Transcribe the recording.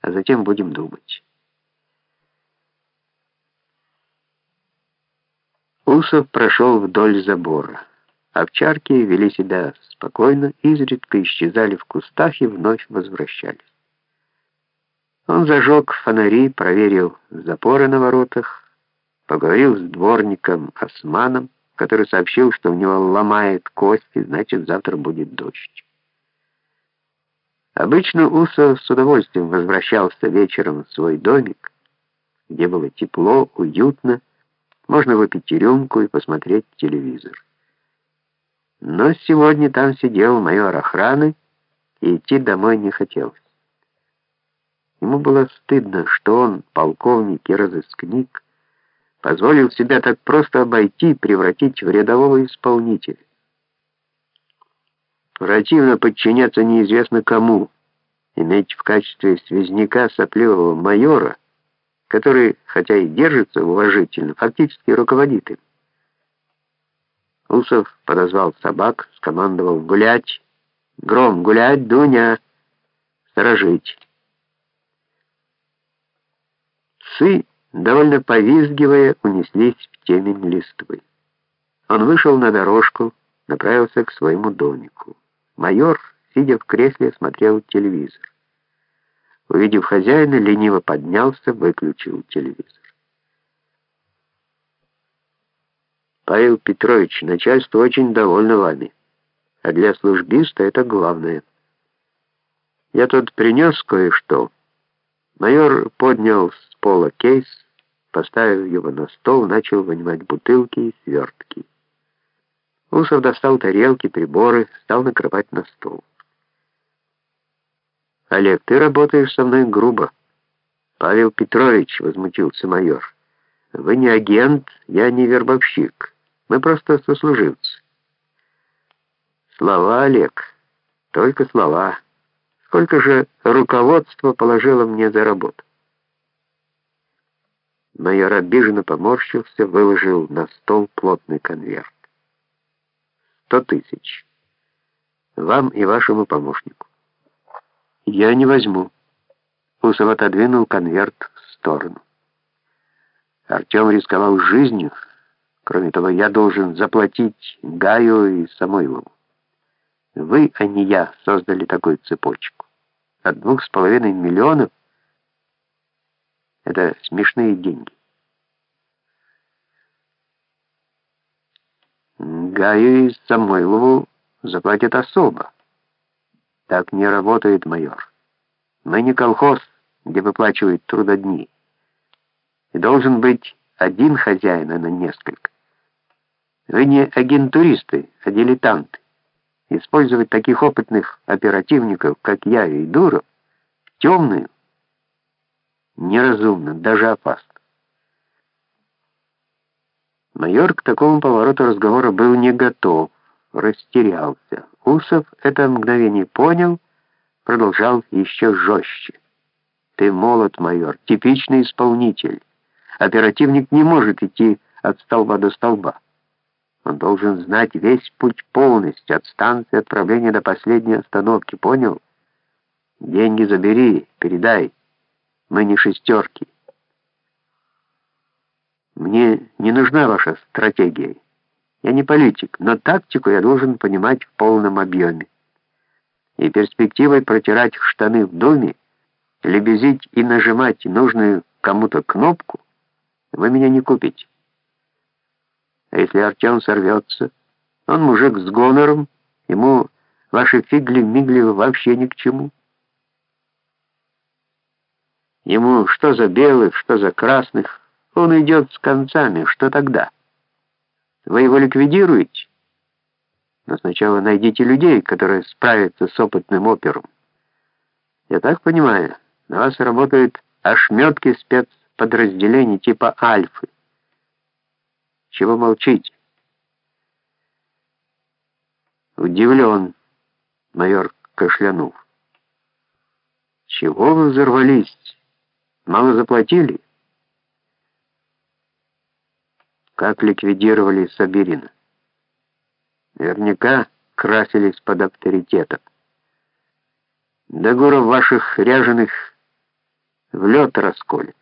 а затем будем думать. Усов прошел вдоль забора. Овчарки вели себя спокойно, изредка исчезали в кустах и вновь возвращались. Он зажег фонари, проверил запоры на воротах, поговорил с дворником Османом, который сообщил, что у него ломает кости, значит, завтра будет дождь. Обычно Усов с удовольствием возвращался вечером в свой домик, где было тепло, уютно, можно выпить рюмку и посмотреть телевизор. Но сегодня там сидел майор охраны, и идти домой не хотелось. Ему было стыдно, что он, полковник и разыскник, позволил себя так просто обойти, превратить в рядового исполнителя. Противно подчиняться неизвестно кому, иметь в качестве связняка сопливого майора, который, хотя и держится уважительно, фактически руководит им. Усов подозвал собак, скомандовал «Гулять! Гром, гулять, Дуня! Сторожить!» Псы, довольно повизгивая, унеслись в темень листвы. Он вышел на дорожку, направился к своему домику. Майор, сидя в кресле, смотрел телевизор. Увидев хозяина, лениво поднялся, выключил телевизор. Павел Петрович, начальство очень довольно вами. А для службиста это главное. Я тут принес кое-что. Майор поднял с пола кейс, поставив его на стол, начал вынимать бутылки и свертки. Усов достал тарелки, приборы, стал накрывать на стол. «Олег, ты работаешь со мной грубо». «Павел Петрович», — возмутился майор, — «вы не агент, я не вербовщик». Мы просто сослуживцы. Слова, Олег, только слова. Сколько же руководство положило мне за работу? Майор обиженно поморщился, выложил на стол плотный конверт. Сто тысяч. Вам и вашему помощнику. Я не возьму. Усов отодвинул конверт в сторону. Артем рисковал жизнью, Кроме того, я должен заплатить Гаю и Самойлову. Вы, а не я, создали такую цепочку. От двух с половиной миллионов это смешные деньги. Гаю и Самойлову заплатят особо. Так не работает майор. Мы не колхоз, где выплачивают трудодни. И должен быть один хозяин, а на несколько. Вы не агентуристы, а дилетанты. Использовать таких опытных оперативников, как я и Дуров, темную, неразумно, даже опасно. Майор к такому повороту разговора был не готов, растерялся. Усов это мгновение понял, продолжал еще жестче. «Ты молод, майор, типичный исполнитель. Оперативник не может идти от столба до столба. Он должен знать весь путь полностью, от станции отправления до последней остановки, понял? Деньги забери, передай. Мы не шестерки. Мне не нужна ваша стратегия. Я не политик, но тактику я должен понимать в полном объеме. И перспективой протирать штаны в доме, лебезить и нажимать нужную кому-то кнопку вы меня не купите. А если Артем сорвется? Он мужик с гонором, ему ваши фигли-мигли вообще ни к чему. Ему что за белых, что за красных, он идет с концами, что тогда? Вы его ликвидируете? Но сначала найдите людей, которые справятся с опытным опером. Я так понимаю, на вас работают ошметки спецподразделений типа «Альфы». Чего молчите? Удивлен, майор кашлянув. Чего вы взорвались? Мало заплатили? Как ликвидировали Сабирина? Наверняка красились под авторитетом. До горов ваших ряженых в лед расколет.